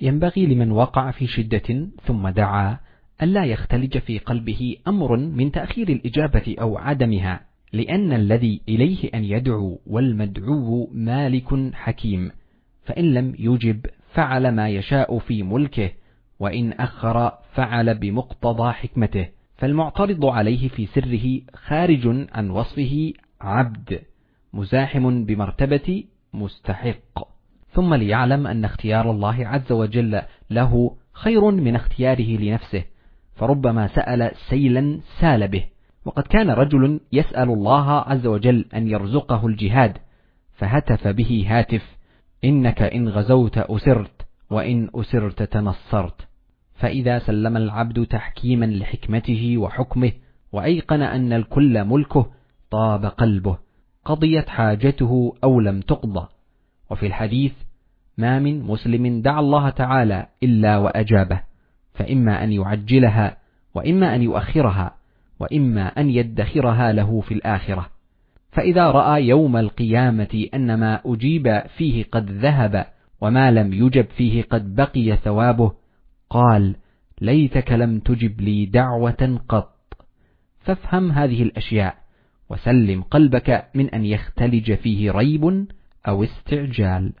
ينبغي لمن وقع في شدة ثم دعا ألا يختلج في قلبه أمر من تأخير الإجابة أو عدمها لأن الذي إليه أن يدعو والمدعو مالك حكيم فإن لم يجب فعل ما يشاء في ملكه وإن أخر فعل بمقتضى حكمته فالمعترض عليه في سره خارج عن وصفه عبد مزاحم بمرتبة مستحق. ثم ليعلم أن اختيار الله عز وجل له خير من اختياره لنفسه فربما سأل سيلا سال به. وقد كان رجل يسأل الله عز وجل أن يرزقه الجهاد فهتف به هاتف إنك إن غزوت أسرت وإن أسرت تنصرت. فإذا سلم العبد تحكيما لحكمته وحكمه وأيقن أن الكل ملكه طاب قلبه. قضيت حاجته أو لم تقضى. وفي الحديث ما من مسلم دعا الله تعالى إلا وأجابه فإما أن يعجلها وإما أن يؤخرها وإما أن يدخرها له في الآخرة. فإذا رأى يوم القيامة أن ما أجيب فيه قد ذهب وما لم يجب فيه قد بقي ثوابه قال ليتك لم تجب لي دعوة قط. فافهم هذه الأشياء وسلم قلبك من أن يختلج فيه ريب أو استعجال.